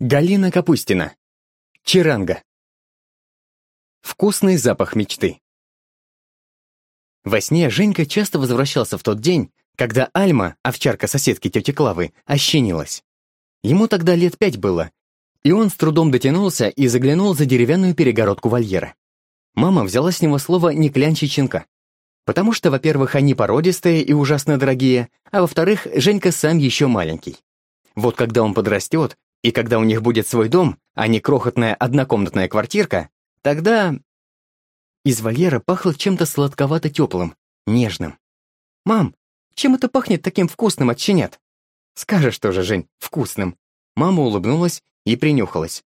Галина Капустина. Чаранга. Вкусный запах мечты. Во сне Женька часто возвращался в тот день, когда Альма, овчарка соседки тети Клавы, ощенилась. Ему тогда лет пять было, и он с трудом дотянулся и заглянул за деревянную перегородку вольера. Мама взяла с него слово «не клянчи щенка». Потому что, во-первых, они породистые и ужасно дорогие, а во-вторых, Женька сам еще маленький. Вот когда он подрастет, и когда у них будет свой дом, а не крохотная однокомнатная квартирка, тогда... Из вольера пахло чем-то сладковато-теплым, нежным. «Мам, чем это пахнет таким вкусным от щенят?» «Скажешь тоже, Жень, вкусным». Мама улыбнулась и принюхалась.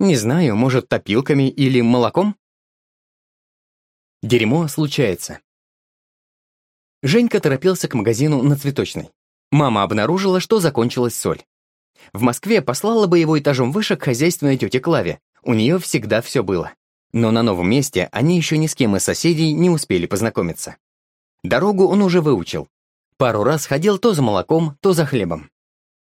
«Не знаю, может, топилками или молоком?» Дерьмо случается. Женька торопился к магазину на цветочной. Мама обнаружила, что закончилась соль. В Москве послала бы его этажом выше к хозяйственной тете Клаве. У нее всегда все было. Но на новом месте они еще ни с кем из соседей не успели познакомиться. Дорогу он уже выучил. Пару раз ходил то за молоком, то за хлебом.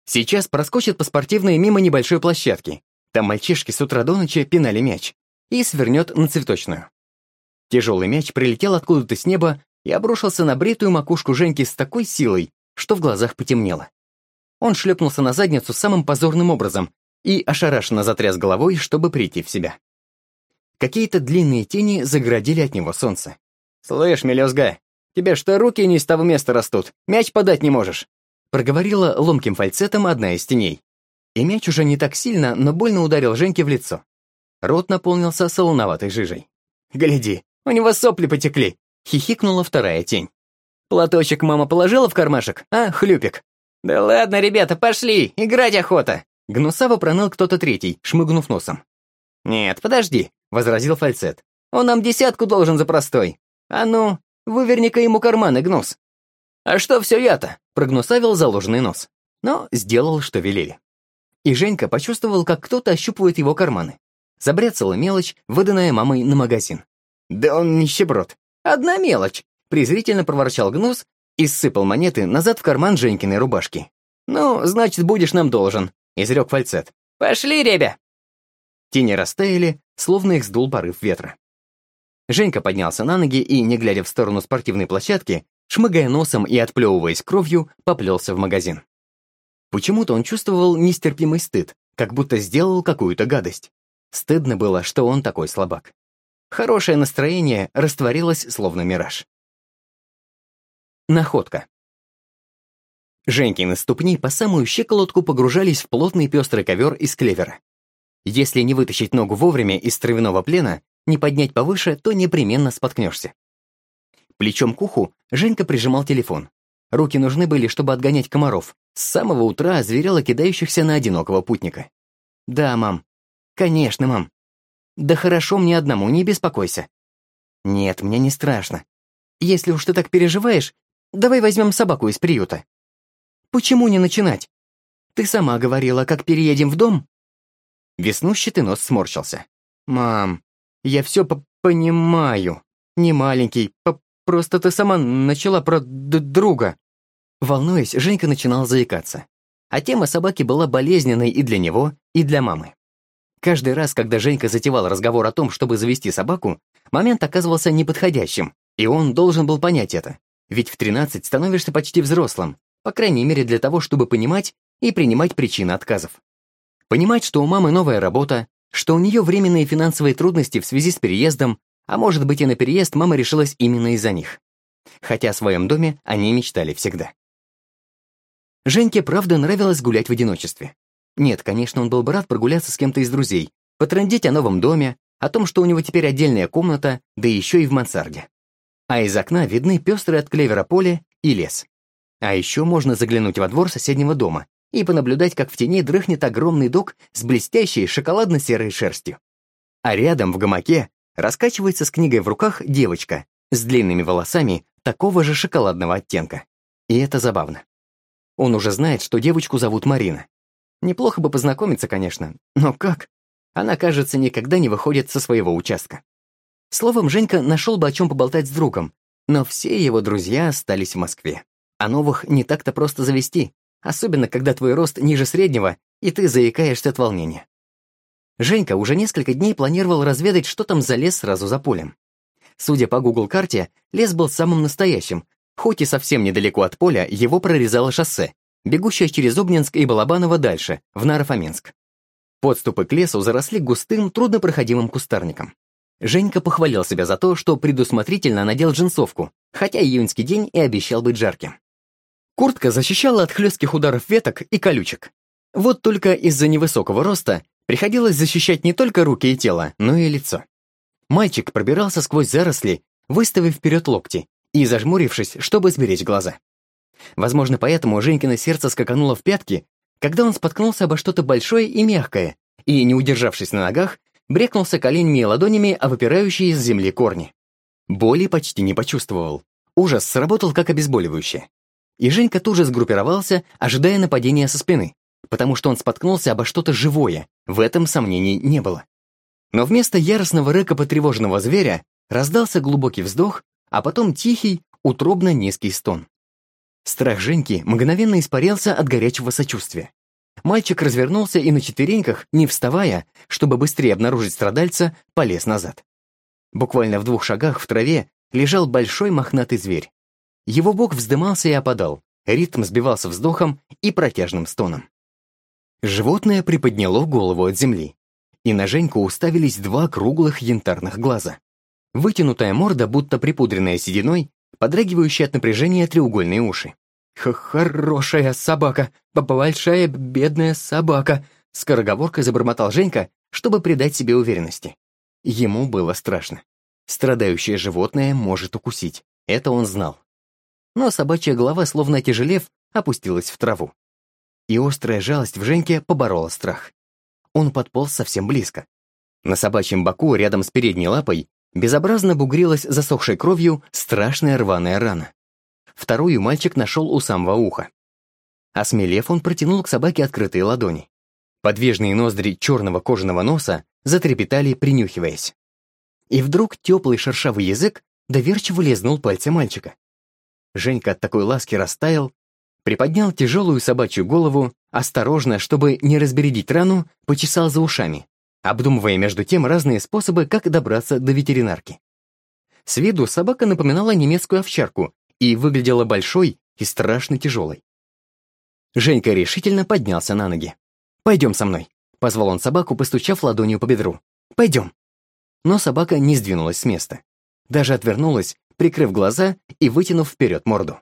Сейчас проскочит по спортивной мимо небольшой площадки. Там мальчишки с утра до ночи пинали мяч. И свернет на цветочную. Тяжелый мяч прилетел откуда-то с неба и обрушился на бритую макушку Женьки с такой силой, что в глазах потемнело. Он шлепнулся на задницу самым позорным образом и ошарашенно затряс головой, чтобы прийти в себя. Какие-то длинные тени заградили от него солнце. «Слышь, мелюзга, тебе что, руки не с того места растут? Мяч подать не можешь?» Проговорила ломким фальцетом одна из теней. И мяч уже не так сильно, но больно ударил Женьке в лицо. Рот наполнился солоноватой жижей. «Гляди, у него сопли потекли!» — хихикнула вторая тень. «Платочек мама положила в кармашек, а, хлюпик?» «Да ладно, ребята, пошли! Играть охота!» Гнусаво проныл кто-то третий, шмыгнув носом. «Нет, подожди», — возразил фальцет. «Он нам десятку должен за простой. А ну, выверни-ка ему карманы, гнус». «А что все я-то?» — прогнусавил заложенный нос. Но сделал, что велели. И Женька почувствовал, как кто-то ощупывает его карманы. Забряцала мелочь, выданная мамой на магазин. «Да он нищеброд. Одна мелочь», — презрительно проворчал Гнус и сыпал монеты назад в карман Женькиной рубашки. «Ну, значит, будешь нам должен», — изрек фальцет. «Пошли, ребя!» Тени растаяли, словно их сдул порыв ветра. Женька поднялся на ноги и, не глядя в сторону спортивной площадки, шмыгая носом и отплевываясь кровью, поплелся в магазин. Почему-то он чувствовал нестерпимый стыд, как будто сделал какую-то гадость. Стыдно было, что он такой слабак. Хорошее настроение растворилось, словно мираж. Находка. Женькины ступни по самую щеколотку погружались в плотный пестрый ковер из клевера. Если не вытащить ногу вовремя из травяного плена, не поднять повыше, то непременно споткнешься. Плечом к уху Женька прижимал телефон. Руки нужны были, чтобы отгонять комаров. С самого утра озверело кидающихся на одинокого путника. «Да, мам. Конечно, мам. Да хорошо мне одному, не беспокойся». «Нет, мне не страшно. Если уж ты так переживаешь, Давай возьмем собаку из приюта. Почему не начинать? Ты сама говорила, как переедем в дом. Веснущатый нос сморщился. Мам, я все понимаю. Не маленький, просто ты сама начала про друга. Волнуясь, Женька начинал заикаться. А тема собаки была болезненной и для него, и для мамы. Каждый раз, когда Женька затевал разговор о том, чтобы завести собаку, момент оказывался неподходящим, и он должен был понять это. Ведь в 13 становишься почти взрослым, по крайней мере для того, чтобы понимать и принимать причины отказов. Понимать, что у мамы новая работа, что у нее временные финансовые трудности в связи с переездом, а может быть и на переезд мама решилась именно из-за них. Хотя о своем доме они мечтали всегда. Женьке, правда, нравилось гулять в одиночестве. Нет, конечно, он был бы рад прогуляться с кем-то из друзей, потрындеть о новом доме, о том, что у него теперь отдельная комната, да еще и в мансарде а из окна видны пестрые от клевера поле и лес. А еще можно заглянуть во двор соседнего дома и понаблюдать, как в тени дрыхнет огромный дог с блестящей шоколадно-серой шерстью. А рядом, в гамаке, раскачивается с книгой в руках девочка с длинными волосами такого же шоколадного оттенка. И это забавно. Он уже знает, что девочку зовут Марина. Неплохо бы познакомиться, конечно, но как? Она, кажется, никогда не выходит со своего участка. Словом, Женька нашел бы о чем поболтать с другом, но все его друзья остались в Москве. А новых не так-то просто завести, особенно когда твой рост ниже среднего и ты заикаешься от волнения. Женька уже несколько дней планировал разведать, что там за лес сразу за полем. Судя по Google-карте, лес был самым настоящим, хоть и совсем недалеко от поля его прорезало шоссе, бегущее через Обнинск и Балабаново дальше, в Нарофоменск. Подступы к лесу заросли густым, труднопроходимым кустарником. Женька похвалил себя за то, что предусмотрительно надел джинсовку, хотя июньский день и обещал быть жарким. Куртка защищала от хлестких ударов веток и колючек. Вот только из-за невысокого роста приходилось защищать не только руки и тело, но и лицо. Мальчик пробирался сквозь заросли, выставив вперед локти и зажмурившись, чтобы сберечь глаза. Возможно, поэтому Женькино сердце скакануло в пятки, когда он споткнулся обо что-то большое и мягкое, и, не удержавшись на ногах, брекнулся коленями и ладонями о выпирающие из земли корни. Боли почти не почувствовал. Ужас сработал как обезболивающее. И Женька тут же сгруппировался, ожидая нападения со спины, потому что он споткнулся обо что-то живое, в этом сомнений не было. Но вместо яростного рыка потревоженного зверя раздался глубокий вздох, а потом тихий, утробно низкий стон. Страх Женьки мгновенно испарился от горячего сочувствия. Мальчик развернулся и на четвереньках, не вставая, чтобы быстрее обнаружить страдальца, полез назад. Буквально в двух шагах в траве лежал большой мохнатый зверь. Его бок вздымался и опадал, ритм сбивался вздохом и протяжным стоном. Животное приподняло голову от земли, и на Женьку уставились два круглых янтарных глаза. Вытянутая морда, будто припудренная сединой, подрагивающие от напряжения треугольные уши. Х «Хорошая собака, большая бедная собака», скороговоркой забормотал Женька, чтобы придать себе уверенности. Ему было страшно. Страдающее животное может укусить, это он знал. Но собачья голова, словно тяжелев, опустилась в траву. И острая жалость в Женьке поборола страх. Он подполз совсем близко. На собачьем боку, рядом с передней лапой, безобразно бугрилась засохшей кровью страшная рваная рана. Вторую мальчик нашел у самого уха. Осмелев, он протянул к собаке открытые ладони. Подвижные ноздри черного кожаного носа затрепетали, принюхиваясь. И вдруг теплый шершавый язык доверчиво лизнул пальцы мальчика. Женька от такой ласки растаял, приподнял тяжелую собачью голову, осторожно, чтобы не разбередить рану, почесал за ушами, обдумывая между тем разные способы, как добраться до ветеринарки. С виду собака напоминала немецкую овчарку и выглядела большой и страшно тяжелой. Женька решительно поднялся на ноги. «Пойдем со мной», — позвал он собаку, постучав ладонью по бедру. «Пойдем». Но собака не сдвинулась с места. Даже отвернулась, прикрыв глаза и вытянув вперед морду.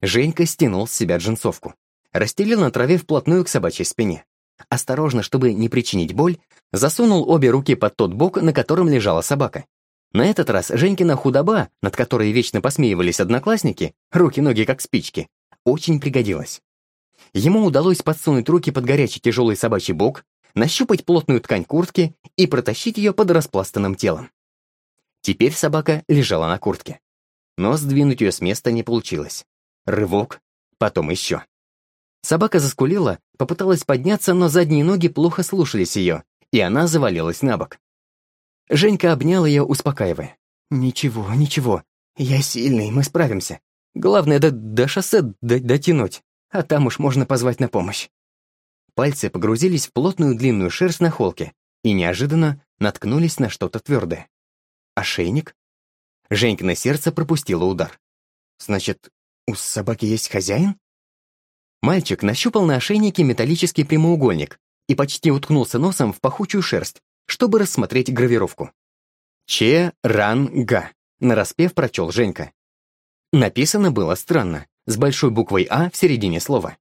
Женька стянул с себя джинсовку. Расстелил на траве вплотную к собачьей спине. Осторожно, чтобы не причинить боль, засунул обе руки под тот бок, на котором лежала собака, на этот раз Женькина худоба, над которой вечно посмеивались одноклассники, руки-ноги как спички, очень пригодилась. Ему удалось подсунуть руки под горячий тяжелый собачий бок, нащупать плотную ткань куртки и протащить ее под распластанным телом. Теперь собака лежала на куртке. Но сдвинуть ее с места не получилось. Рывок, потом еще. Собака заскулила, попыталась подняться, но задние ноги плохо слушались ее, и она завалилась на бок. Женька обнял ее, успокаивая. «Ничего, ничего. Я сильный, мы справимся. Главное, до, до шоссе дотянуть, а там уж можно позвать на помощь». Пальцы погрузились в плотную длинную шерсть на холке и неожиданно наткнулись на что-то твердое. Ошейник? Женькино сердце пропустило удар. «Значит, у собаки есть хозяин?» Мальчик нащупал на ошейнике металлический прямоугольник и почти уткнулся носом в пахучую шерсть, чтобы рассмотреть гравировку. Че-ран-га, нараспев прочел Женька. Написано было странно, с большой буквой «А» в середине слова.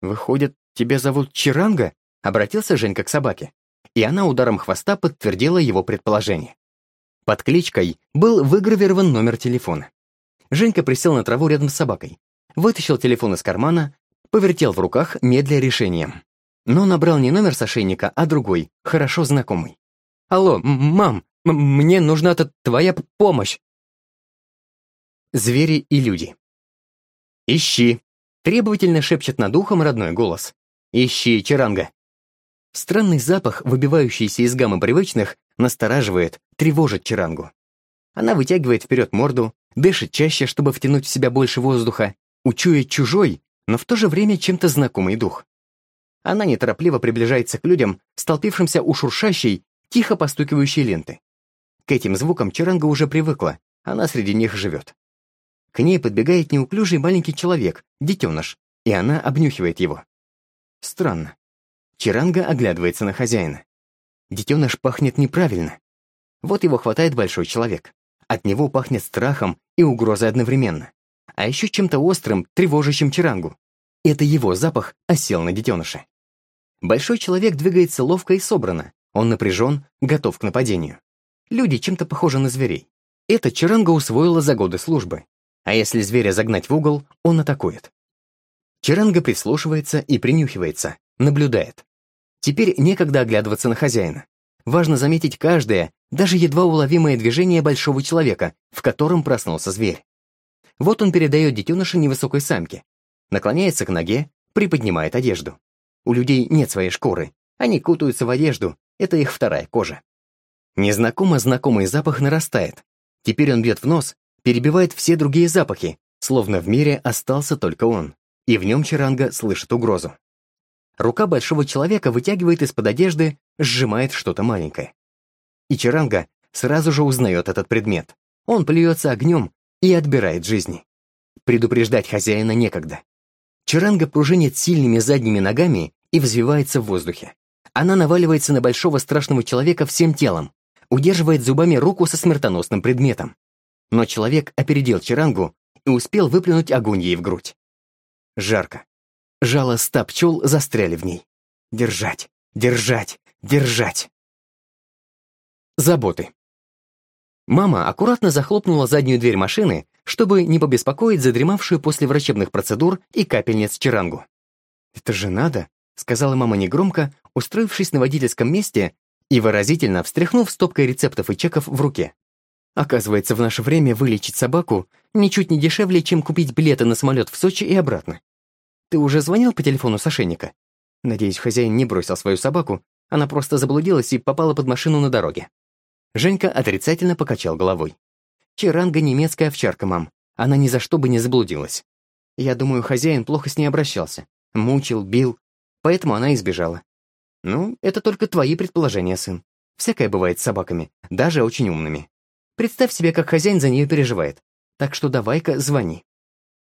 «Выходит, тебя зовут Чиранга?» — обратился Женька к собаке, и она ударом хвоста подтвердила его предположение. Под кличкой был выгравирован номер телефона. Женька присел на траву рядом с собакой, вытащил телефон из кармана, повертел в руках, медля решением но набрал не номер с ошейника, а другой, хорошо знакомый. «Алло, мам, мне нужна твоя помощь!» Звери и люди. «Ищи!» — требовательно шепчет над ухом родной голос. «Ищи, Чаранга!» Странный запах, выбивающийся из гаммы привычных, настораживает, тревожит Чарангу. Она вытягивает вперед морду, дышит чаще, чтобы втянуть в себя больше воздуха, учует чужой, но в то же время чем-то знакомый дух. Она неторопливо приближается к людям, столпившимся у шуршащей, тихо постукивающей ленты. К этим звукам Чаранга уже привыкла, она среди них живет. К ней подбегает неуклюжий маленький человек, детеныш, и она обнюхивает его. Странно. Чаранга оглядывается на хозяина. Детеныш пахнет неправильно. Вот его хватает большой человек. От него пахнет страхом и угрозой одновременно. А еще чем-то острым, тревожащим Чарангу. Это его запах осел на детеныше. Большой человек двигается ловко и собрано. Он напряжен, готов к нападению. Люди чем-то похожи на зверей. Это Чаранга усвоила за годы службы. А если зверя загнать в угол, он атакует. Чаранга прислушивается и принюхивается, наблюдает. Теперь некогда оглядываться на хозяина. Важно заметить каждое, даже едва уловимое движение большого человека, в котором проснулся зверь. Вот он передает детеныша невысокой самке, наклоняется к ноге, приподнимает одежду. У людей нет своей шкуры, они кутаются в одежду, это их вторая кожа. Незнакомо знакомый запах нарастает. Теперь он бьет в нос, перебивает все другие запахи, словно в мире остался только он, и в нем Чаранга слышит угрозу. Рука большого человека вытягивает из-под одежды, сжимает что-то маленькое. И Чаранга сразу же узнает этот предмет. Он плюется огнем и отбирает жизни. Предупреждать хозяина некогда. Чаранга пружинит сильными задними ногами и взвивается в воздухе. Она наваливается на большого страшного человека всем телом, удерживает зубами руку со смертоносным предметом. Но человек опередил Чарангу и успел выплюнуть огонь ей в грудь. Жарко. Жало ста пчел застряли в ней. Держать, держать, держать. Заботы. Мама аккуратно захлопнула заднюю дверь машины, чтобы не побеспокоить задремавшую после врачебных процедур и капельниц Чарангу. «Это же надо», — сказала мама негромко, устроившись на водительском месте и выразительно встряхнув стопкой рецептов и чеков в руке. Оказывается, в наше время вылечить собаку ничуть не дешевле, чем купить билеты на самолет в Сочи и обратно. Ты уже звонил по телефону Сашенника? Надеюсь, хозяин не бросил свою собаку, она просто заблудилась и попала под машину на дороге. Женька отрицательно покачал головой. Чаранга немецкая овчарка, мам. Она ни за что бы не заблудилась. Я думаю, хозяин плохо с ней обращался. Мучил, бил. Поэтому она избежала. Ну, это только твои предположения, сын. Всякое бывает с собаками, даже очень умными. Представь себе, как хозяин за нее переживает. Так что давай-ка звони.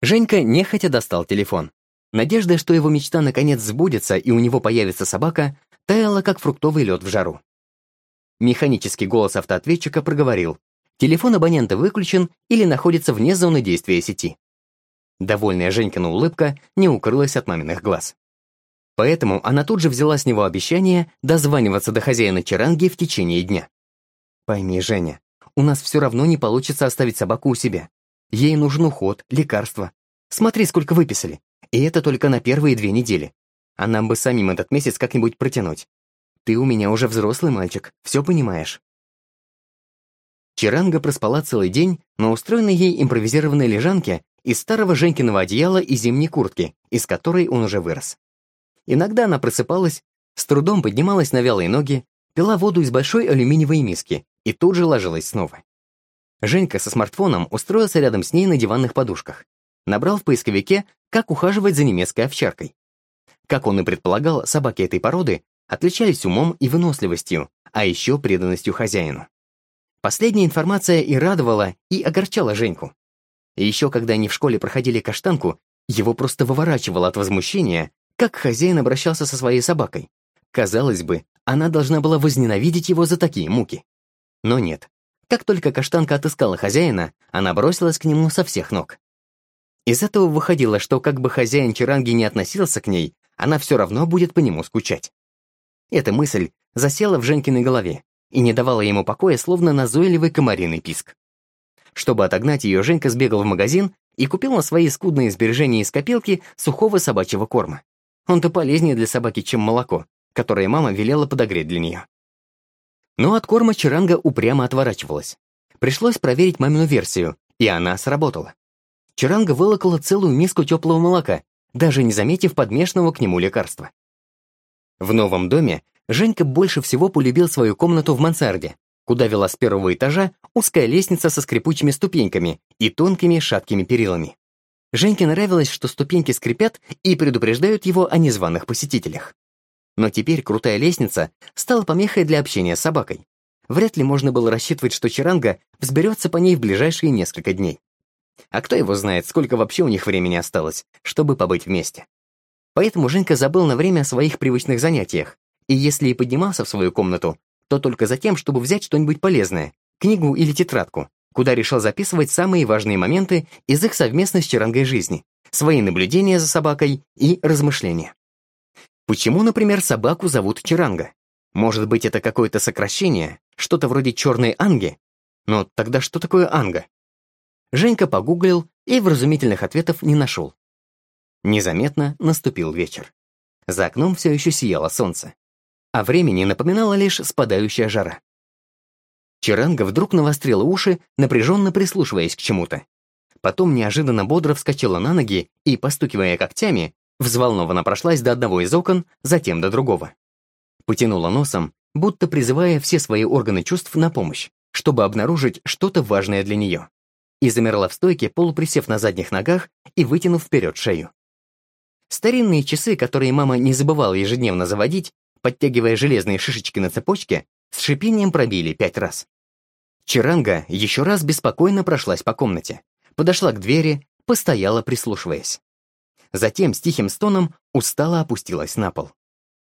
Женька нехотя достал телефон. Надежда, что его мечта наконец сбудется и у него появится собака, таяла, как фруктовый лед в жару. Механический голос автоответчика проговорил. Телефон абонента выключен или находится вне зоны действия сети. Довольная Женькина улыбка не укрылась от маминых глаз. Поэтому она тут же взяла с него обещание дозваниваться до хозяина Чаранги в течение дня. «Пойми, Женя, у нас все равно не получится оставить собаку у себя. Ей нужен уход, лекарства. Смотри, сколько выписали. И это только на первые две недели. А нам бы самим этот месяц как-нибудь протянуть. Ты у меня уже взрослый мальчик, все понимаешь». Чаранга проспала целый день на устроенной ей импровизированной лежанке из старого Женькиного одеяла и зимней куртки, из которой он уже вырос. Иногда она просыпалась, с трудом поднималась на вялые ноги, пила воду из большой алюминиевой миски и тут же ложилась снова. Женька со смартфоном устроился рядом с ней на диванных подушках. Набрал в поисковике, как ухаживать за немецкой овчаркой. Как он и предполагал, собаки этой породы отличались умом и выносливостью, а еще преданностью хозяину. Последняя информация и радовала, и огорчала Женьку. И еще когда они в школе проходили каштанку, его просто выворачивало от возмущения, как хозяин обращался со своей собакой. Казалось бы, она должна была возненавидеть его за такие муки. Но нет. Как только каштанка отыскала хозяина, она бросилась к нему со всех ног. Из этого выходило, что как бы хозяин Чаранги не относился к ней, она все равно будет по нему скучать. Эта мысль засела в Женькиной голове, и не давала ему покоя, словно назойливый комариный писк. Чтобы отогнать ее, Женька сбегал в магазин и купил на свои скудные сбережения из копилки сухого собачьего корма. Он-то полезнее для собаки, чем молоко, которое мама велела подогреть для нее. Но от корма Чаранга упрямо отворачивалась. Пришлось проверить мамину версию, и она сработала. Чаранга вылокала целую миску теплого молока, даже не заметив подмешанного к нему лекарства. В новом доме Женька больше всего полюбил свою комнату в мансарде, куда вела с первого этажа узкая лестница со скрипучими ступеньками и тонкими шаткими перилами. Женьке нравилось, что ступеньки скрипят и предупреждают его о незваных посетителях. Но теперь крутая лестница стала помехой для общения с собакой. Вряд ли можно было рассчитывать, что Чаранга взберется по ней в ближайшие несколько дней. А кто его знает, сколько вообще у них времени осталось, чтобы побыть вместе. Поэтому Женька забыл на время о своих привычных занятиях, и если и поднимался в свою комнату, то только за тем, чтобы взять что-нибудь полезное, книгу или тетрадку, куда решил записывать самые важные моменты из их совместной с Чарангой жизни, свои наблюдения за собакой и размышления. Почему, например, собаку зовут Чаранга? Может быть, это какое-то сокращение, что-то вроде черной анги? Но тогда что такое анга? Женька погуглил и вразумительных ответов не нашел. Незаметно наступил вечер. За окном все еще сияло солнце. А времени напоминала лишь спадающая жара. Чаранга вдруг навострила уши, напряженно прислушиваясь к чему-то. Потом неожиданно бодро вскочила на ноги и, постукивая когтями, взволнованно прошлась до одного из окон, затем до другого. Потянула носом, будто призывая все свои органы чувств на помощь, чтобы обнаружить что-то важное для нее. И замерла в стойке, полуприсев на задних ногах и вытянув вперед шею. Старинные часы, которые мама не забывала ежедневно заводить, подтягивая железные шишечки на цепочке, с шипением пробили пять раз. Чаранга еще раз беспокойно прошлась по комнате, подошла к двери, постояла, прислушиваясь. Затем с тихим стоном устало опустилась на пол.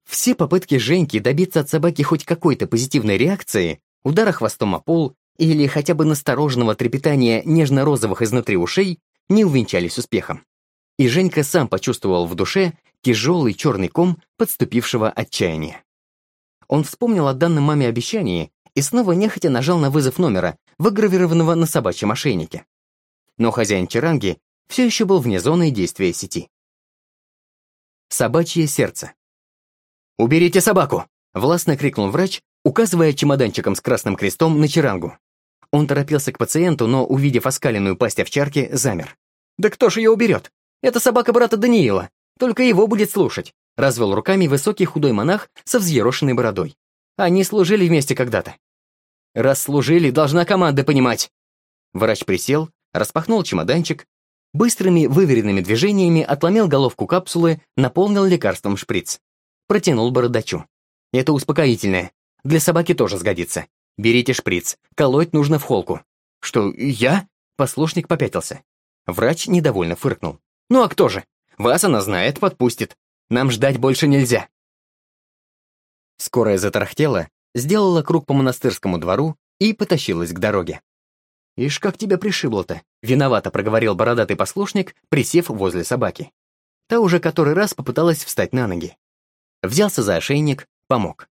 Все попытки Женьки добиться от собаки хоть какой-то позитивной реакции, удара хвостом о пол или хотя бы настороженного трепетания нежно-розовых изнутри ушей, не увенчались успехом и Женька сам почувствовал в душе тяжелый черный ком подступившего отчаяния. Он вспомнил о данном маме обещании и снова нехотя нажал на вызов номера, выгравированного на собачьем ошейнике. Но хозяин Чаранги все еще был вне зоны действия сети. Собачье сердце. «Уберите собаку!» — властно крикнул врач, указывая чемоданчиком с красным крестом на Чарангу. Он торопился к пациенту, но, увидев оскаленную пасть овчарки, замер. «Да кто же ее уберет? Это собака брата Даниила. Только его будет слушать», — развел руками высокий худой монах со взъерошенной бородой. «Они служили вместе когда-то». «Раз служили, должна команда понимать». Врач присел, распахнул чемоданчик, быстрыми выверенными движениями отломил головку капсулы, наполнил лекарством шприц. Протянул бородачу. «Это успокоительное. Для собаки тоже сгодится. Берите шприц. Колоть нужно в холку». «Что, я?» Послушник попятился. Врач недовольно фыркнул. Ну а кто же? Вас она знает, подпустит. Нам ждать больше нельзя. Скорая затарахтела, сделала круг по монастырскому двору и потащилась к дороге. «Ишь, как тебя пришибло-то!» — виновато проговорил бородатый послушник, присев возле собаки. Та уже который раз попыталась встать на ноги. Взялся за ошейник, помог.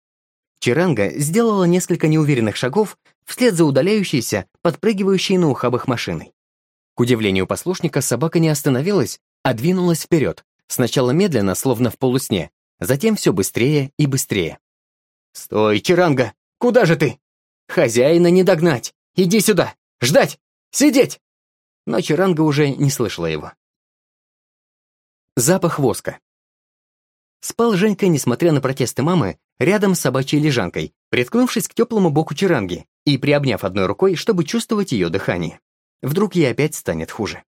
Чаранга сделала несколько неуверенных шагов вслед за удаляющейся, подпрыгивающей на ухабах машиной. К удивлению послушника, собака не остановилась, а двинулась вперед, сначала медленно, словно в полусне, затем все быстрее и быстрее. «Стой, Чаранга! Куда же ты? Хозяина не догнать! Иди сюда! Ждать! Сидеть!» Но Чаранга уже не слышала его. Запах воска. Спал Женька, несмотря на протесты мамы, рядом с собачьей лежанкой, приткнувшись к теплому боку Чаранги и приобняв одной рукой, чтобы чувствовать ее дыхание. Вдруг ей опять станет хуже.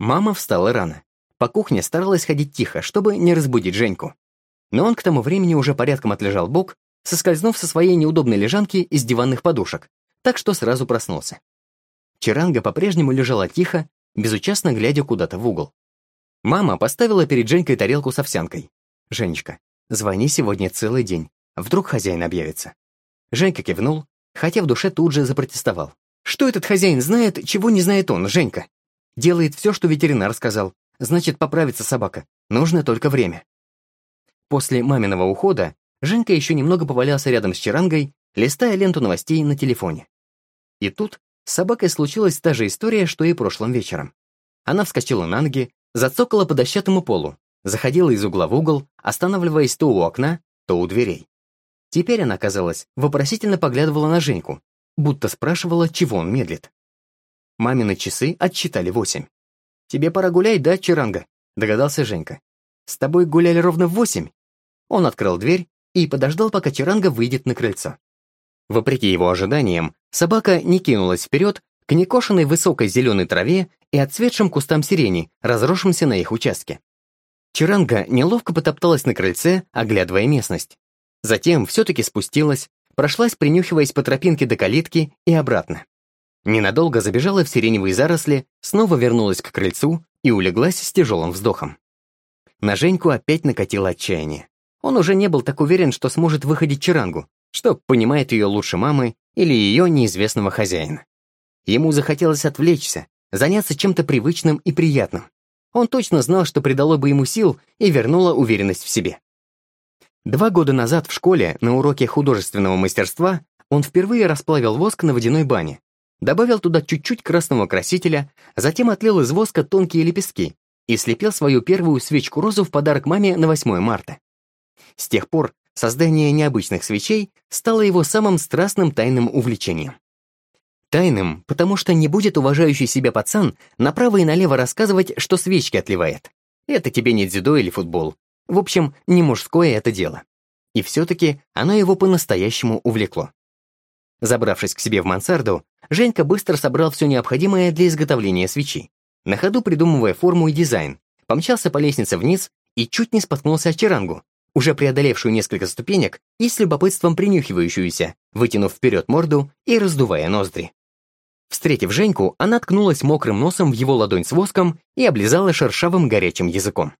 Мама встала рано. По кухне старалась ходить тихо, чтобы не разбудить Женьку. Но он к тому времени уже порядком отлежал бок, соскользнув со своей неудобной лежанки из диванных подушек, так что сразу проснулся. Чаранга по-прежнему лежала тихо, безучастно глядя куда-то в угол. Мама поставила перед Женькой тарелку с овсянкой. «Женечка, звони сегодня целый день. Вдруг хозяин объявится». Женька кивнул, хотя в душе тут же запротестовал. Что этот хозяин знает, чего не знает он, Женька? Делает все, что ветеринар сказал. Значит, поправится собака. Нужно только время. После маминого ухода Женька еще немного повалялся рядом с Чарангой, листая ленту новостей на телефоне. И тут с собакой случилась та же история, что и прошлым вечером. Она вскочила на ноги, зацокала по дощатому полу, заходила из угла в угол, останавливаясь то у окна, то у дверей. Теперь она, казалось, вопросительно поглядывала на Женьку, будто спрашивала, чего он медлит. Мамины часы отсчитали восемь. «Тебе пора гулять, да, Чаранга?» — догадался Женька. «С тобой гуляли ровно восемь». Он открыл дверь и подождал, пока Чаранга выйдет на крыльцо. Вопреки его ожиданиям, собака не кинулась вперед к некошенной высокой зеленой траве и отцветшим кустам сирени, разросшимся на их участке. Чаранга неловко потопталась на крыльце, оглядывая местность. Затем все-таки спустилась, прошлась, принюхиваясь по тропинке до калитки и обратно. Ненадолго забежала в сиреневые заросли, снова вернулась к крыльцу и улеглась с тяжелым вздохом. На Женьку опять накатило отчаяние. Он уже не был так уверен, что сможет выходить Чарангу, что понимает ее лучше мамы или ее неизвестного хозяина. Ему захотелось отвлечься, заняться чем-то привычным и приятным. Он точно знал, что придало бы ему сил и вернуло уверенность в себе. Два года назад в школе на уроке художественного мастерства он впервые расплавил воск на водяной бане, добавил туда чуть-чуть красного красителя, затем отлил из воска тонкие лепестки и слепил свою первую свечку-розу в подарок маме на 8 марта. С тех пор создание необычных свечей стало его самым страстным тайным увлечением. Тайным, потому что не будет уважающий себя пацан направо и налево рассказывать, что свечки отливает. Это тебе не дзюдо или футбол. В общем, не мужское это дело. И все-таки оно его по-настоящему увлекло. Забравшись к себе в мансарду, Женька быстро собрал все необходимое для изготовления свечи. На ходу придумывая форму и дизайн, помчался по лестнице вниз и чуть не споткнулся о черангу, уже преодолевшую несколько ступенек и с любопытством принюхивающуюся, вытянув вперед морду и раздувая ноздри. Встретив Женьку, она ткнулась мокрым носом в его ладонь с воском и облизала шершавым горячим языком.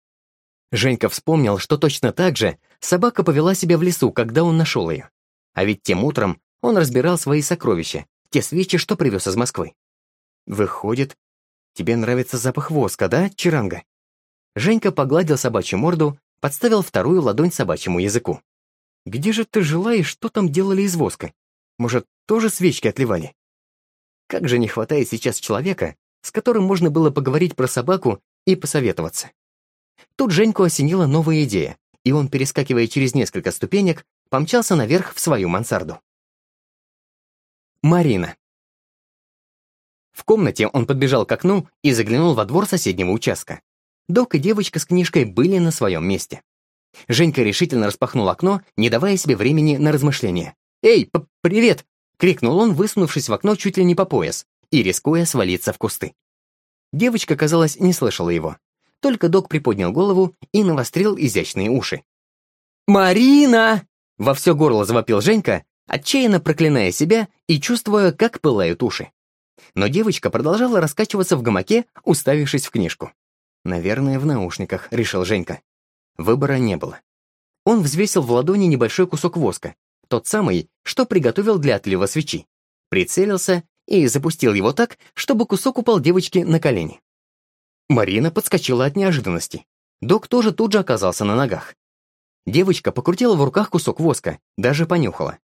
Женька вспомнил, что точно так же собака повела себя в лесу, когда он нашел ее. А ведь тем утром он разбирал свои сокровища, те свечи, что привез из Москвы. Выходит, тебе нравится запах воска, да, Чиранга? Женька погладил собачью морду, подставил вторую ладонь собачьему языку. Где же ты жила и что там делали из воска? Может, тоже свечки отливали? Как же не хватает сейчас человека, с которым можно было поговорить про собаку и посоветоваться. Тут Женьку осенила новая идея, и он, перескакивая через несколько ступенек, помчался наверх в свою мансарду. Марина. В комнате он подбежал к окну и заглянул во двор соседнего участка. Док и девочка с книжкой были на своем месте. Женька решительно распахнул окно, не давая себе времени на размышления. «Эй, привет!» — крикнул он, высунувшись в окно чуть ли не по пояс и рискуя свалиться в кусты. Девочка, казалось, не слышала его. Только док приподнял голову и навострил изящные уши. «Марина!» — во все горло завопил Женька, отчаянно проклиная себя и чувствуя, как пылают уши. Но девочка продолжала раскачиваться в гамаке, уставившись в книжку. «Наверное, в наушниках», — решил Женька. Выбора не было. Он взвесил в ладони небольшой кусок воска, тот самый, что приготовил для отлива свечи. Прицелился и запустил его так, чтобы кусок упал девочке на колени. Марина подскочила от неожиданности. Док тоже тут же оказался на ногах. Девочка покрутила в руках кусок воска, даже понюхала.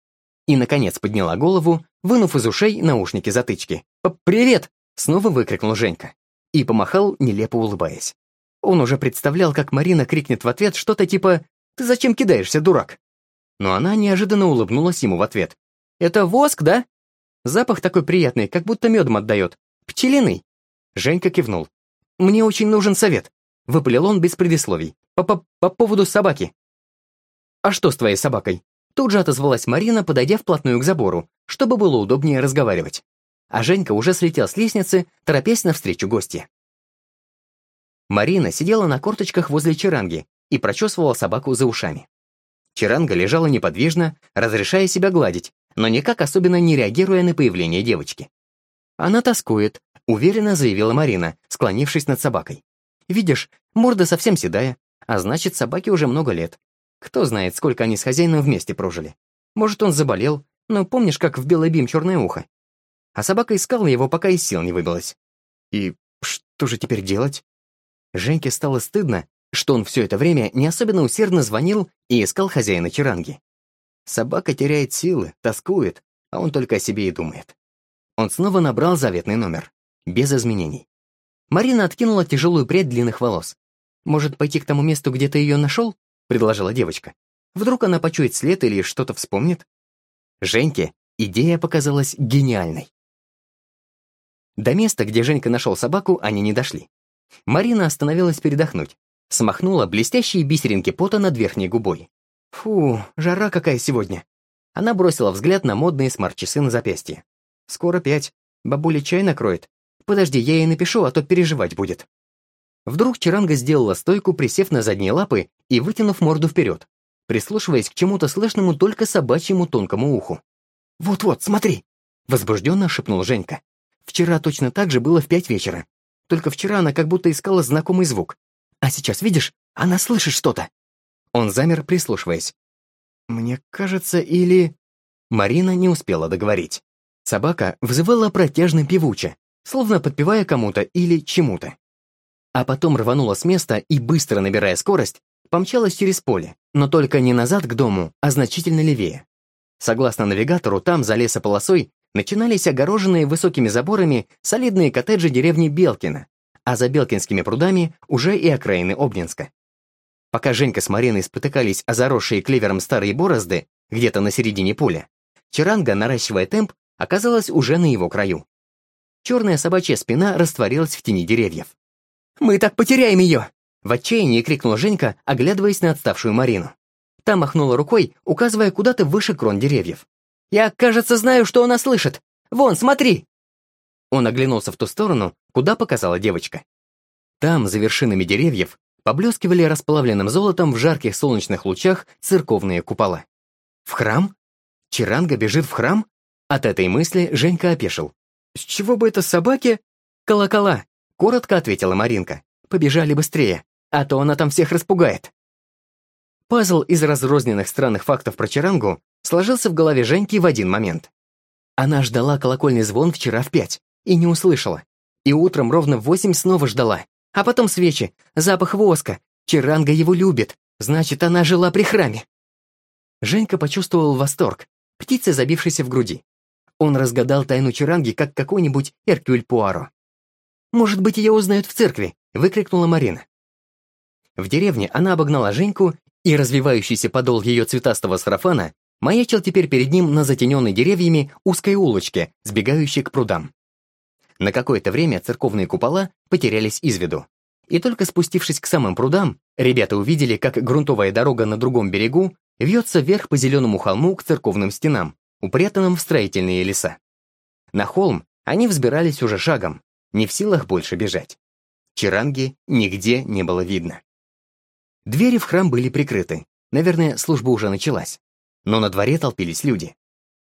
И, наконец, подняла голову, вынув из ушей наушники-затычки. «Привет!» — снова выкрикнул Женька. И помахал, нелепо улыбаясь. Он уже представлял, как Марина крикнет в ответ что-то типа «Ты зачем кидаешься, дурак?» Но она неожиданно улыбнулась ему в ответ. «Это воск, да?» Запах такой приятный, как будто медом отдает. Пчелиный. Женька кивнул. «Мне очень нужен совет», — выпалил он без предисловий. «По, -по, «По поводу собаки». «А что с твоей собакой?» Тут же отозвалась Марина, подойдя вплотную к забору, чтобы было удобнее разговаривать. А Женька уже слетел с лестницы, торопясь навстречу гостья. Марина сидела на корточках возле Чаранги и прочесывала собаку за ушами. Чаранга лежала неподвижно, разрешая себя гладить, но никак особенно не реагируя на появление девочки. Она тоскует, уверенно заявила Марина, склонившись над собакой. «Видишь, морда совсем седая, а значит, собаке уже много лет. Кто знает, сколько они с хозяином вместе прожили. Может, он заболел, но помнишь, как в белый бим черное ухо? А собака искала его, пока из сил не выбилась. И что же теперь делать? Женьке стало стыдно, что он все это время не особенно усердно звонил и искал хозяина Чаранги. Собака теряет силы, тоскует, а он только о себе и думает. Он снова набрал заветный номер без изменений. Марина откинула тяжелую прядь длинных волос. «Может, пойти к тому месту, где ты ее нашел?» — предложила девочка. «Вдруг она почует след или что-то вспомнит?» Женьке идея показалась гениальной. До места, где Женька нашел собаку, они не дошли. Марина остановилась передохнуть, смахнула блестящие бисеринки пота над верхней губой. «Фу, жара какая сегодня!» Она бросила взгляд на модные смарт-часы на запястье. «Скоро пять. Бабуля чай накроет. Подожди, я ей напишу, а то переживать будет». Вдруг Чаранга сделала стойку, присев на задние лапы и вытянув морду вперед, прислушиваясь к чему-то слышному только собачьему тонкому уху. «Вот-вот, смотри!» — возбужденно шепнул Женька. «Вчера точно так же было в пять вечера. Только вчера она как будто искала знакомый звук. А сейчас, видишь, она слышит что-то». Он замер, прислушиваясь. «Мне кажется, или...» Марина не успела договорить. Собака вызывала протяжно певуче, словно подпевая кому-то или чему-то. А потом рванула с места и, быстро набирая скорость, помчалась через поле, но только не назад к дому, а значительно левее. Согласно навигатору, там, за лесополосой, начинались огороженные высокими заборами солидные коттеджи деревни Белкина, а за Белкинскими прудами уже и окраины Обнинска. Пока Женька с Мариной спотыкались о заросшие клевером старые борозды, где-то на середине поля, Чаранга, наращивая темп, оказалась уже на его краю. Черная собачья спина растворилась в тени деревьев. «Мы так потеряем ее!» В отчаянии крикнула Женька, оглядываясь на отставшую Марину. Та махнула рукой, указывая куда-то выше крон деревьев. «Я, кажется, знаю, что она слышит! Вон, смотри!» Он оглянулся в ту сторону, куда показала девочка. Там, за вершинами деревьев, поблескивали расплавленным золотом в жарких солнечных лучах церковные купола. В храм? Чиранга бежит в храм? От этой мысли Женька опешил. «С чего бы это собаке?» «Колокола», — коротко ответила Маринка. «Побежали быстрее, а то она там всех распугает». Пазл из разрозненных странных фактов про Чарангу сложился в голове Женьки в один момент. Она ждала колокольный звон вчера в пять и не услышала. И утром ровно в восемь снова ждала. А потом свечи, запах воска. Чаранга его любит, значит, она жила при храме. Женька почувствовал восторг, птицы, забившейся в груди. Он разгадал тайну Чаранги, как какой-нибудь Эркюль Пуаро. «Может быть, ее узнают в церкви!» — выкрикнула Марина. В деревне она обогнала Женьку, и развивающийся подол ее цветастого сарафана маячил теперь перед ним на затененной деревьями узкой улочке, сбегающей к прудам. На какое-то время церковные купола потерялись из виду. И только спустившись к самым прудам, ребята увидели, как грунтовая дорога на другом берегу вьется вверх по зеленому холму к церковным стенам, упрятанным в строительные леса. На холм они взбирались уже шагом, не в силах больше бежать. Чаранги нигде не было видно. Двери в храм были прикрыты, наверное, служба уже началась. Но на дворе толпились люди.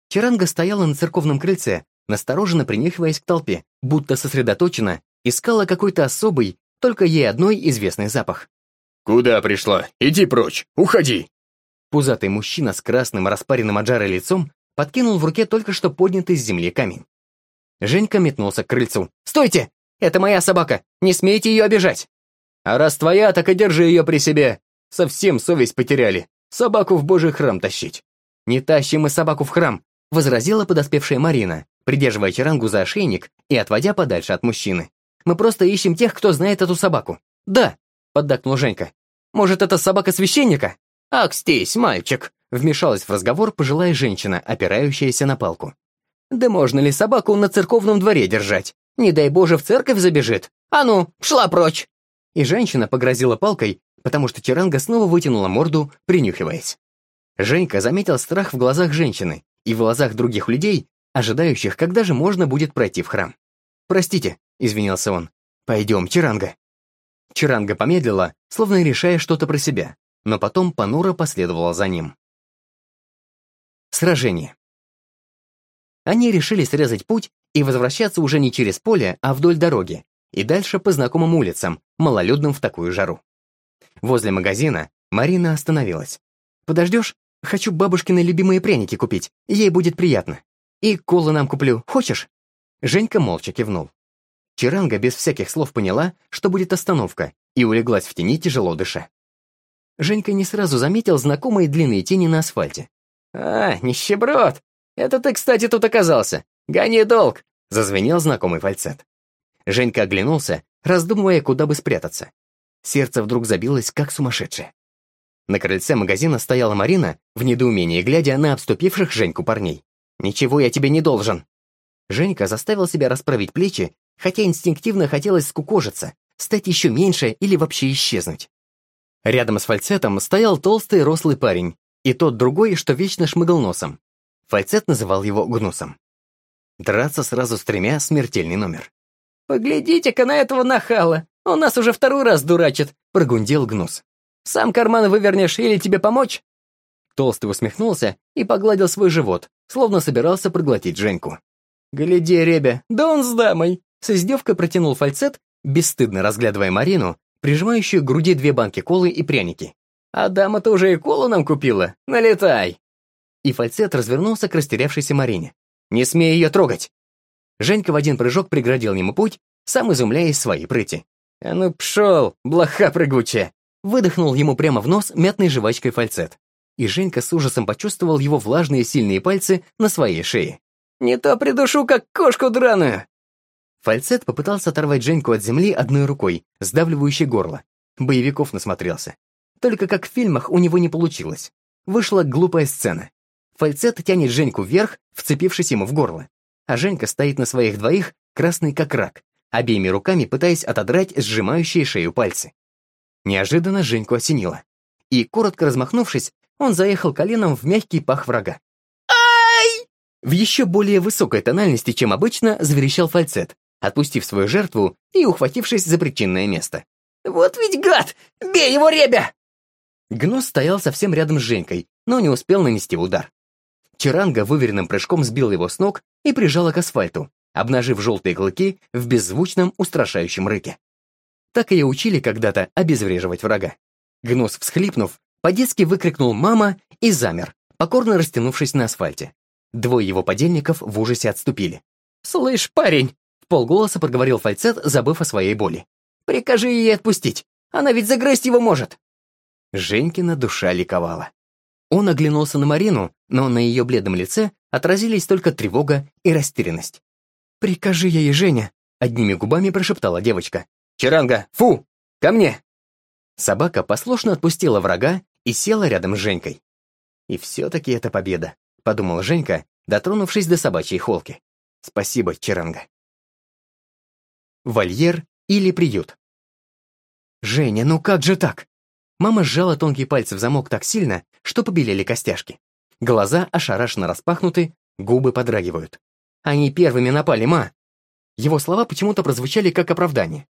Чаранга стояла на церковном крыльце, настороженно принюхиваясь к толпе, будто сосредоточенно, искала какой-то особый, только ей одной известный запах. «Куда пришла? Иди прочь! Уходи!» Пузатый мужчина с красным распаренным от жара лицом подкинул в руке только что поднятый с земли камень. Женька метнулся к крыльцу. «Стойте! Это моя собака! Не смейте ее обижать!» «А раз твоя, так и держи ее при себе! Совсем совесть потеряли! Собаку в божий храм тащить!» «Не тащим мы собаку в храм!» — возразила подоспевшая Марина, придерживая Чарангу за ошейник и отводя подальше от мужчины. «Мы просто ищем тех, кто знает эту собаку». «Да!» — поддакнул Женька. «Может, это собака священника?» «Ах, стесь, мальчик!» Вмешалась в разговор пожилая женщина, опирающаяся на палку. «Да можно ли собаку на церковном дворе держать? Не дай боже, в церковь забежит! А ну, шла прочь!» И женщина погрозила палкой, потому что Чаранга снова вытянула морду, принюхиваясь. Женька заметил страх в глазах женщины и в глазах других людей, ожидающих, когда же можно будет пройти в храм. «Простите», — извинился он. «Пойдем, Чаранга». Чаранга помедлила, словно решая что-то про себя, но потом понуро последовала за ним. Сражение. Они решили срезать путь и возвращаться уже не через поле, а вдоль дороги, и дальше по знакомым улицам, малолюдным в такую жару. Возле магазина Марина остановилась. «Подождешь? Хочу бабушкины любимые пряники купить, ей будет приятно. И колы нам куплю, хочешь?» Женька молча кивнул. Чаранга без всяких слов поняла, что будет остановка, и улеглась в тени, тяжело дыша. Женька не сразу заметил знакомые длинные тени на асфальте. «А, нищеброд! Это ты, кстати, тут оказался! Гони долг!» — зазвенел знакомый фальцет. Женька оглянулся, раздумывая, куда бы спрятаться. Сердце вдруг забилось, как сумасшедшее. На крыльце магазина стояла Марина, в недоумении глядя на обступивших Женьку парней. «Ничего я тебе не должен!» Женька заставил себя расправить плечи, хотя инстинктивно хотелось скукожиться, стать еще меньше или вообще исчезнуть. Рядом с фальцетом стоял толстый рослый парень, и тот другой, что вечно шмыгал носом. Фальцет называл его гнусом. Драться сразу с тремя — смертельный номер. «Поглядите-ка на этого нахала! Он нас уже второй раз дурачит», — прогундел Гнус. «Сам карман вывернешь или тебе помочь?» Толстый усмехнулся и погладил свой живот, словно собирался проглотить Женьку. «Гляди, ребя, да он с дамой!» С издевкой протянул фальцет, бесстыдно разглядывая Марину, прижимающую к груди две банки колы и пряники. «А дама-то уже и колу нам купила! Налетай!» И фальцет развернулся к растерявшейся Марине. «Не смей ее трогать!» Женька в один прыжок преградил ему путь, сам изумляясь своей прыти. «А ну пшел, блоха прыгучая!» Выдохнул ему прямо в нос мятной жвачкой фальцет. И Женька с ужасом почувствовал его влажные сильные пальцы на своей шее. «Не то придушу, как кошку драную!» Фальцет попытался оторвать Женьку от земли одной рукой, сдавливающей горло. Боевиков насмотрелся. Только как в фильмах у него не получилось. Вышла глупая сцена. Фальцет тянет Женьку вверх, вцепившись ему в горло. А Женька стоит на своих двоих, красный как рак, обеими руками пытаясь отодрать сжимающие шею пальцы. Неожиданно Женьку осенило. И, коротко размахнувшись, он заехал коленом в мягкий пах врага. «Ай!» В еще более высокой тональности, чем обычно, заверещал фальцет, отпустив свою жертву и ухватившись за причинное место. «Вот ведь гад! Бей его, ребя!» Гнос стоял совсем рядом с Женькой, но не успел нанести удар. Чаранга выверенным прыжком сбил его с ног и прижала к асфальту, обнажив желтые клыки в беззвучном устрашающем рыке. Так и учили когда-то обезвреживать врага. Гнос, всхлипнув, по-детски выкрикнул «мама» и замер, покорно растянувшись на асфальте. Двое его подельников в ужасе отступили. «Слышь, парень!» В полголоса проговорил фальцет, забыв о своей боли. «Прикажи ей отпустить. Она ведь загрызть его может!» Женькина душа ликовала. Он оглянулся на Марину, но на ее бледном лице отразились только тревога и растерянность. «Прикажи ей, Женя!» — одними губами прошептала девочка. «Чаранга, фу! Ко мне!» Собака послушно отпустила врага и села рядом с Женькой. «И все-таки это победа», — подумал Женька, дотронувшись до собачьей холки. «Спасибо, Чаранга». Вольер или приют. «Женя, ну как же так?» Мама сжала тонкие пальцы в замок так сильно, что побелели костяшки. Глаза ошарашенно распахнуты, губы подрагивают. «Они первыми напали, ма!» Его слова почему-то прозвучали как оправдание.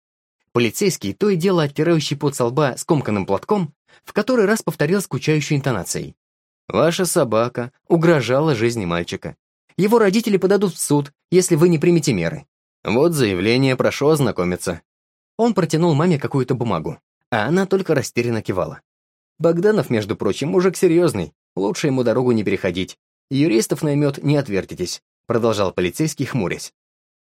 Полицейский, то и дело оттирающий пот со лба скомканным платком, в который раз повторил скучающей интонацией. «Ваша собака угрожала жизни мальчика. Его родители подадут в суд, если вы не примете меры. «Вот заявление, прошу ознакомиться». Он протянул маме какую-то бумагу, а она только растерянно кивала. Богданов, между прочим, мужик серьезный, лучше ему дорогу не переходить. Юристов наймет, не отвертитесь, продолжал полицейский, хмурясь.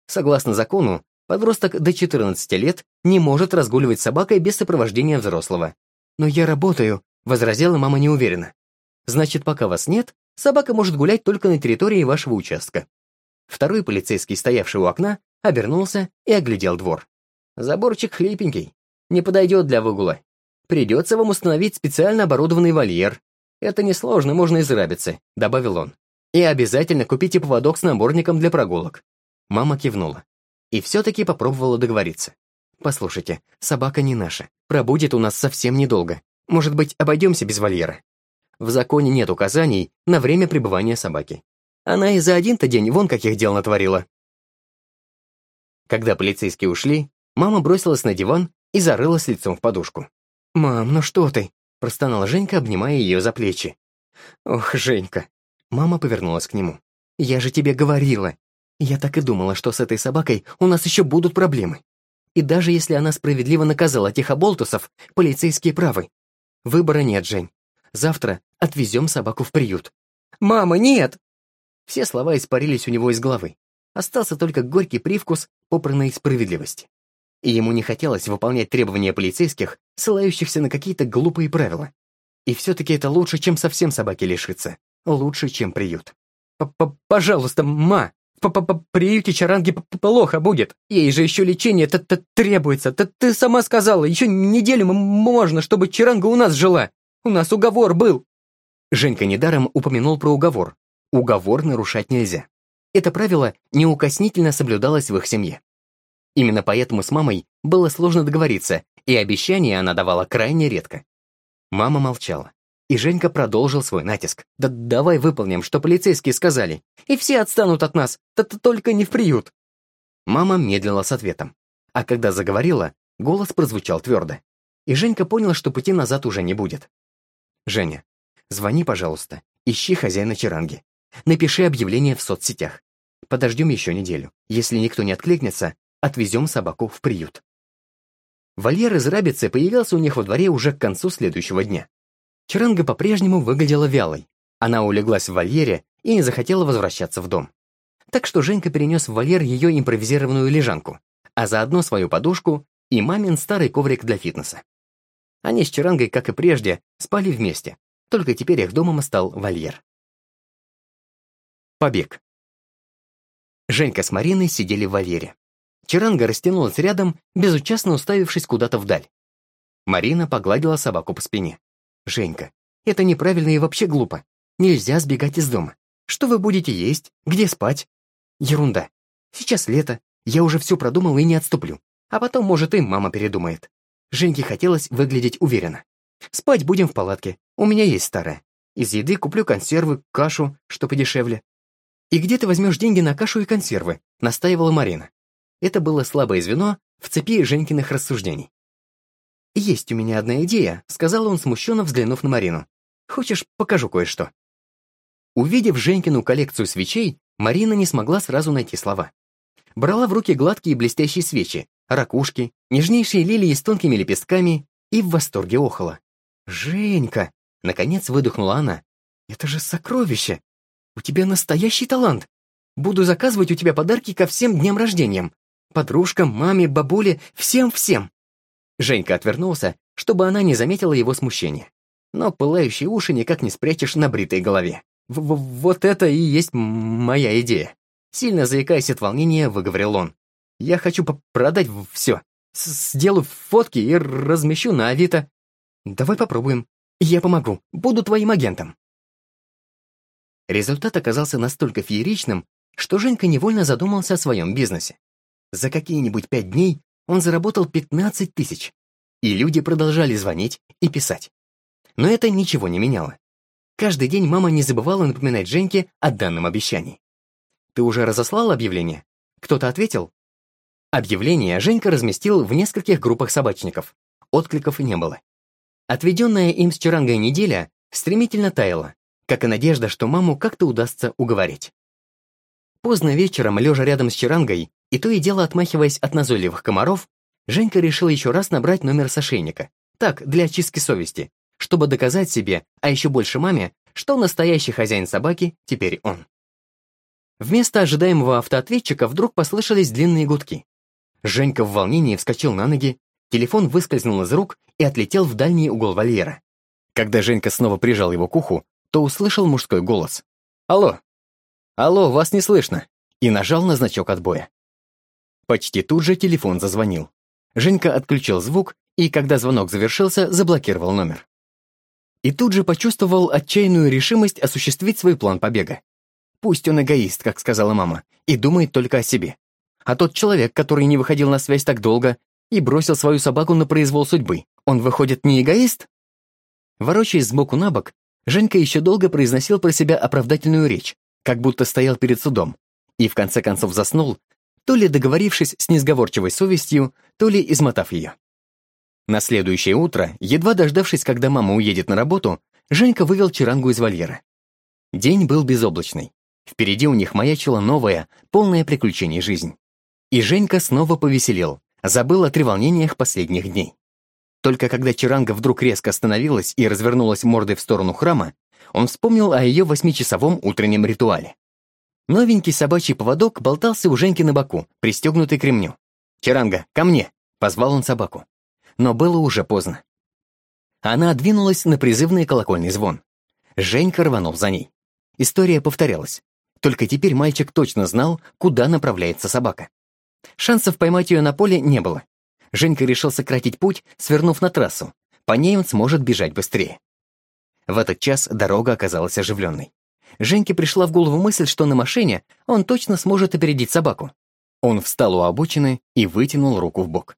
Согласно закону, подросток до 14 лет не может разгуливать с собакой без сопровождения взрослого. «Но я работаю», — возразила мама неуверенно. «Значит, пока вас нет, собака может гулять только на территории вашего участка». Второй полицейский, стоявший у окна, обернулся и оглядел двор. Заборчик хлипенький, не подойдет для выгула. Придется вам установить специально оборудованный вольер. Это несложно, можно из рабицы», — добавил он. «И обязательно купите поводок с наборником для прогулок». Мама кивнула. И все-таки попробовала договориться. «Послушайте, собака не наша. Пробудет у нас совсем недолго. Может быть, обойдемся без вольера?» В законе нет указаний на время пребывания собаки. Она и за один-то день вон каких дел натворила. Когда полицейские ушли, мама бросилась на диван и зарылась лицом в подушку. «Мам, ну что ты?» — простонала Женька, обнимая ее за плечи. «Ох, Женька!» Мама повернулась к нему. «Я же тебе говорила. Я так и думала, что с этой собакой у нас еще будут проблемы. И даже если она справедливо наказала тех оболтусов, полицейские правы. Выбора нет, Жень. Завтра отвезем собаку в приют». «Мама, нет!» Все слова испарились у него из головы. Остался только горький привкус попранной справедливости. И ему не хотелось выполнять требования полицейских, ссылающихся на какие-то глупые правила. И все-таки это лучше, чем совсем собаки лишиться. Лучше, чем приют. П -п «Пожалуйста, ма! П -п -п приюте Чаранги плохо будет. Ей же еще лечение т -т требуется. Т Ты сама сказала, еще неделю можно, чтобы Чаранга у нас жила. У нас уговор был». Женька недаром упомянул про уговор. Уговор нарушать нельзя. Это правило неукоснительно соблюдалось в их семье. Именно поэтому с мамой было сложно договориться, и обещания она давала крайне редко. Мама молчала, и Женька продолжил свой натиск. «Да давай выполним, что полицейские сказали, и все отстанут от нас, да только не в приют». Мама медлила с ответом, а когда заговорила, Голос прозвучал твердо. И Женька понял, что пути назад уже не будет. «Женя, звони, пожалуйста, ищи хозяина Чаранги. Напиши объявление в соцсетях. Подождем еще неделю. Если никто не откликнется, отвезем собаку в приют». Вольер из рабицы появился у них во дворе уже к концу следующего дня. Чаранга по-прежнему выглядела вялой. Она улеглась в вольере и не захотела возвращаться в дом. Так что Женька перенес в вольер ее импровизированную лежанку, а заодно свою подушку и мамин старый коврик для фитнеса. Они с Чарангой, как и прежде, спали вместе, только теперь их домом стал вольер. Побег. Женька с Мариной сидели в вольере. Чаранга растянулась рядом, безучастно уставившись куда-то вдаль. Марина погладила собаку по спине. «Женька, это неправильно и вообще глупо. Нельзя сбегать из дома. Что вы будете есть? Где спать? Ерунда. Сейчас лето, я уже все продумал и не отступлю. А потом, может, и мама передумает. Женьке хотелось выглядеть уверенно. Спать будем в палатке, у меня есть старая. Из еды куплю консервы, кашу, что подешевле. «И где ты возьмешь деньги на кашу и консервы?» — настаивала Марина. Это было слабое звено в цепи Женькиных рассуждений. «Есть у меня одна идея», — сказал он, смущенно взглянув на Марину. «Хочешь, покажу кое-что?» Увидев Женькину коллекцию свечей, Марина не смогла сразу найти слова. Брала в руки гладкие блестящие свечи, ракушки, нежнейшие лилии с тонкими лепестками и в восторге охала. «Женька!» — наконец выдохнула она. «Это же сокровище! У тебя настоящий талант! Буду заказывать у тебя подарки ко всем дням рождениям. Подружкам, маме, бабуле, всем-всем!» Женька отвернулся, чтобы она не заметила его смущения. Но пылающие уши никак не спрячешь на бритой голове. В «Вот это и есть моя идея», — сильно заикаясь от волнения, выговорил он. «Я хочу продать все. Сделаю фотки и размещу на Авито. Давай попробуем. Я помогу. Буду твоим агентом». Результат оказался настолько фееричным, что Женька невольно задумался о своем бизнесе. За какие-нибудь пять дней он заработал 15 тысяч, и люди продолжали звонить и писать. Но это ничего не меняло. Каждый день мама не забывала напоминать Женьке о данном обещании. «Ты уже разослал объявление?» Кто-то ответил? Объявление Женька разместил в нескольких группах собачников. Откликов не было. Отведенная им с Чарангой неделя стремительно таяла, как и надежда, что маму как-то удастся уговорить. Поздно вечером, лежа рядом с Чарангой, и то и дело отмахиваясь от назойливых комаров, Женька решил еще раз набрать номер с. Так, для очистки совести, чтобы доказать себе, а еще больше маме, что настоящий хозяин собаки теперь он. Вместо ожидаемого автоответчика вдруг послышались длинные гудки. Женька в волнении вскочил на ноги, телефон выскользнул из рук и отлетел в дальний угол вольера. Когда Женька снова прижал его к уху, то услышал мужской голос. «Алло! Алло, вас не слышно!» и нажал на значок отбоя. Почти тут же телефон зазвонил. Женька отключил звук и, когда звонок завершился, заблокировал номер и тут же почувствовал отчаянную решимость осуществить свой план побега. Пусть он эгоист, как сказала мама, и думает только о себе. А тот человек, который не выходил на связь так долго и бросил свою собаку на произвол судьбы, он, выходит, не эгоист? Ворочаясь сбоку на бок, Женька еще долго произносил про себя оправдательную речь, как будто стоял перед судом, и в конце концов заснул, то ли договорившись с несговорчивой совестью, то ли измотав ее. На следующее утро, едва дождавшись, когда мама уедет на работу, Женька вывел Чирангу из вольера. День был безоблачный. Впереди у них маячила новая, полная приключений жизнь. И Женька снова повеселел, забыл о треволнениях последних дней. Только когда Чиранга вдруг резко остановилась и развернулась мордой в сторону храма, он вспомнил о ее восьмичасовом утреннем ритуале. Новенький собачий поводок болтался у Женьки на боку, пристегнутый к ремню. «Чаранга, ко мне!» — позвал он собаку но было уже поздно. Она двинулась на призывный колокольный звон. Женька рванул за ней. История повторялась. Только теперь мальчик точно знал, куда направляется собака. Шансов поймать ее на поле не было. Женька решил сократить путь, свернув на трассу. По ней он сможет бежать быстрее. В этот час дорога оказалась оживленной. Женьке пришла в голову мысль, что на машине он точно сможет опередить собаку. Он встал у обочины и вытянул руку в бок.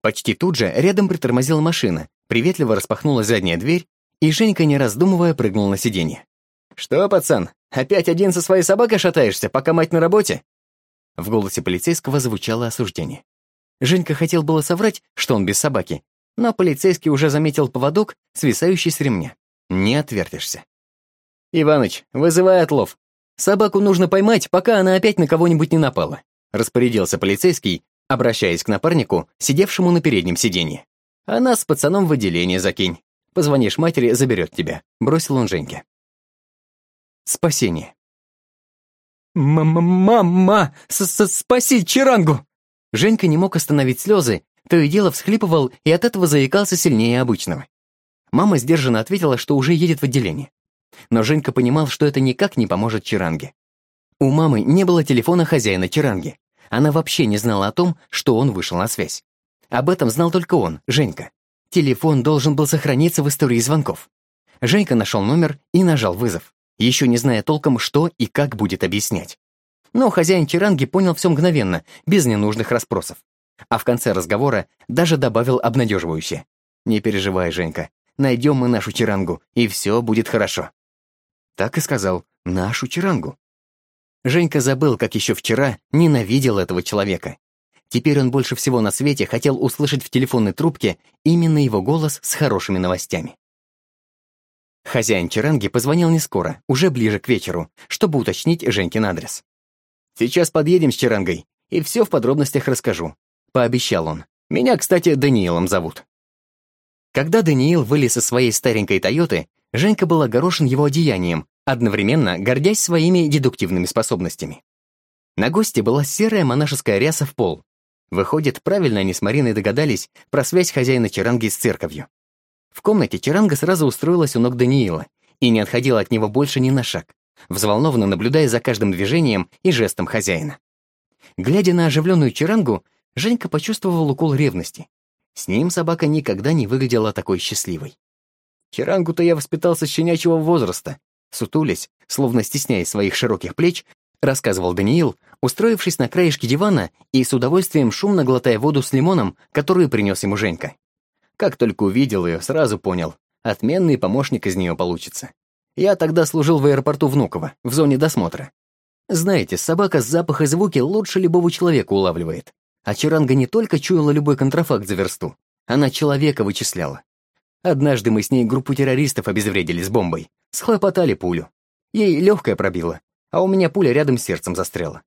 Почти тут же рядом притормозила машина, приветливо распахнула задняя дверь, и Женька, не раздумывая, прыгнул на сиденье. «Что, пацан, опять один со своей собакой шатаешься, пока мать на работе?» В голосе полицейского звучало осуждение. Женька хотел было соврать, что он без собаки, но полицейский уже заметил поводок, свисающий с ремня. Не отвертишься. «Иваныч, вызывай отлов. Собаку нужно поймать, пока она опять на кого-нибудь не напала», распорядился полицейский, обращаясь к напарнику, сидевшему на переднем сиденье. «А нас с пацаном в отделение закинь. Позвонишь матери, заберет тебя», бросил он Женьке. Спасение. «Мама, спаси Чарангу!» Женька не мог остановить слезы, то и дело всхлипывал и от этого заикался сильнее обычного. Мама сдержанно ответила, что уже едет в отделение. Но Женька понимал, что это никак не поможет Чаранге. У мамы не было телефона хозяина Чаранги. Она вообще не знала о том, что он вышел на связь. Об этом знал только он, Женька. Телефон должен был сохраниться в истории звонков. Женька нашел номер и нажал вызов, еще не зная толком, что и как будет объяснять. Но хозяин Чаранги понял все мгновенно, без ненужных расспросов. А в конце разговора даже добавил обнадеживающе. «Не переживай, Женька, найдем мы нашу Чарангу, и все будет хорошо». Так и сказал «нашу Чарангу». Женька забыл, как еще вчера ненавидел этого человека. Теперь он больше всего на свете хотел услышать в телефонной трубке именно его голос с хорошими новостями. Хозяин Чаранги позвонил не скоро, уже ближе к вечеру, чтобы уточнить Женькин адрес. «Сейчас подъедем с Чарангой, и все в подробностях расскажу», — пообещал он. «Меня, кстати, Даниилом зовут». Когда Даниил вылез из своей старенькой «Тойоты», Женька был огорошен его одеянием, одновременно гордясь своими дедуктивными способностями. На гости была серая монашеская ряса в пол. Выходит, правильно они с Мариной догадались про связь хозяина Чаранги с церковью. В комнате Чаранга сразу устроилась у ног Даниила и не отходила от него больше ни на шаг, взволнованно наблюдая за каждым движением и жестом хозяина. Глядя на оживленную Чарангу, Женька почувствовал укол ревности. С ним собака никогда не выглядела такой счастливой. Чарангу-то я воспитался с щенячьего возраста, сутулясь, словно стесняясь своих широких плеч, рассказывал Даниил, устроившись на краешке дивана и с удовольствием шумно глотая воду с лимоном, которую принес ему Женька. Как только увидел ее, сразу понял, отменный помощник из нее получится. Я тогда служил в аэропорту Внуково, в зоне досмотра. Знаете, собака с запах и звуки лучше любого человека улавливает. А Чаранга не только чуяла любой контрафакт за версту, она человека вычисляла. Однажды мы с ней группу террористов обезвредили с бомбой, схлопотали пулю. Ей легкая пробила, а у меня пуля рядом с сердцем застряла.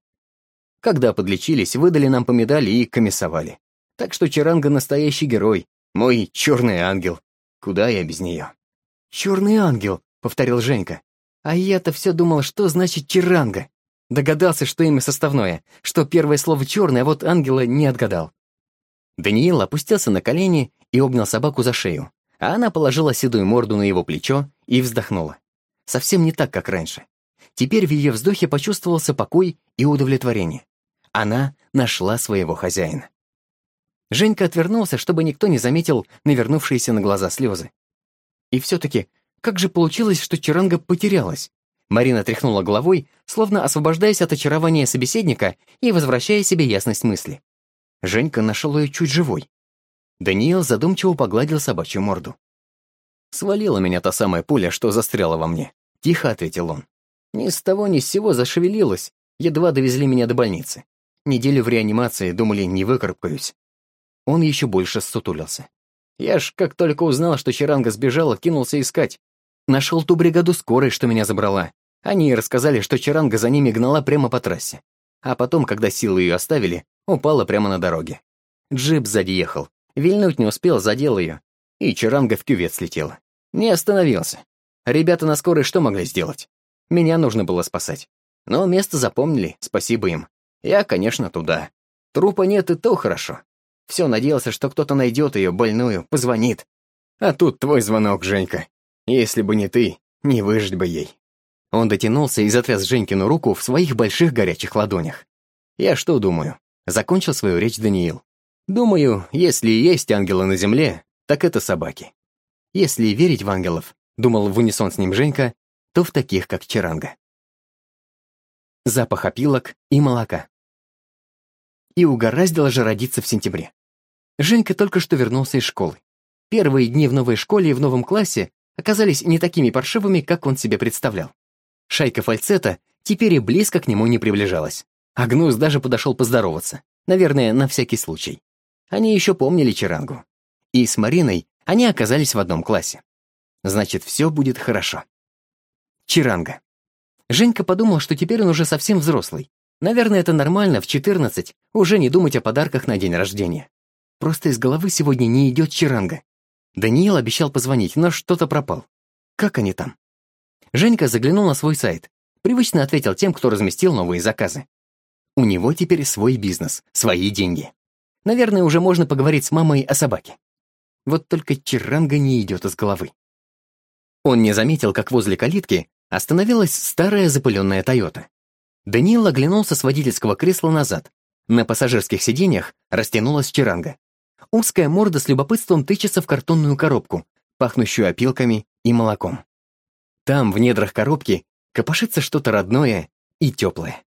Когда подлечились, выдали нам по медали и комиссовали. Так что Чаранга настоящий герой, мой черный ангел. Куда я без нее? «Черный ангел», — повторил Женька. А я-то все думал, что значит Чаранга. Догадался, что имя составное, что первое слово «черное», а вот ангела не отгадал. Даниил опустился на колени и обнял собаку за шею, а она положила седую морду на его плечо и вздохнула. Совсем не так, как раньше. Теперь в ее вздохе почувствовался покой и удовлетворение. Она нашла своего хозяина. Женька отвернулся, чтобы никто не заметил навернувшиеся на глаза слезы. И все-таки, как же получилось, что Чаранга потерялась? Марина тряхнула головой, словно освобождаясь от очарования собеседника и возвращая себе ясность мысли. Женька нашел ее чуть живой. Даниил задумчиво погладил собачью морду. «Свалила меня та самая пуля, что застряла во мне», — тихо ответил он. «Ни с того ни с сего зашевелилась, едва довезли меня до больницы. Неделю в реанимации, думали, не выкарабкаюсь». Он еще больше ссутулился. Я ж, как только узнал, что Чаранга сбежала, кинулся искать. Нашел ту бригаду скорой, что меня забрала. Они рассказали, что Чаранга за ними гнала прямо по трассе. А потом, когда силы ее оставили, упала прямо на дороге. Джип сзади ехал. Вильнуть не успел, задел ее. И Чаранга в кювет слетела. Не остановился. Ребята на скорой что могли сделать? Меня нужно было спасать. Но место запомнили, спасибо им. Я, конечно, туда. Трупа нет, и то хорошо. Все надеялся, что кто-то найдет ее, больную, позвонит. А тут твой звонок, Женька. Если бы не ты, не выжить бы ей». Он дотянулся и затряс Женькину руку в своих больших горячих ладонях. «Я что думаю?» — закончил свою речь Даниил. «Думаю, если и есть ангелы на земле, так это собаки. Если верить в ангелов, — думал в унисон с ним Женька, — то в таких, как Чаранга». Запах опилок и молока. И угораздило же родиться в сентябре. Женька только что вернулся из школы. Первые дни в новой школе и в новом классе оказались не такими паршивыми, как он себе представлял. Шайка фальцета теперь и близко к нему не приближалась. Агнус даже подошел поздороваться. Наверное, на всякий случай. Они еще помнили Чарангу. И с Мариной они оказались в одном классе. Значит, все будет хорошо. Чаранга. Женька подумал, что теперь он уже совсем взрослый. Наверное, это нормально в 14 уже не думать о подарках на день рождения. Просто из головы сегодня не идет Чаранга. Даниил обещал позвонить, но что-то пропал. Как они там? Женька заглянул на свой сайт. Привычно ответил тем, кто разместил новые заказы. У него теперь свой бизнес, свои деньги. Наверное, уже можно поговорить с мамой о собаке. Вот только Чаранга не идет из головы. Он не заметил, как возле калитки остановилась старая запыленная Тойота. Даниил оглянулся с водительского кресла назад. На пассажирских сиденьях растянулась Чаранга. Узкая морда с любопытством тычется в картонную коробку, пахнущую опилками и молоком. Там, в недрах коробки, копошится что-то родное и теплое.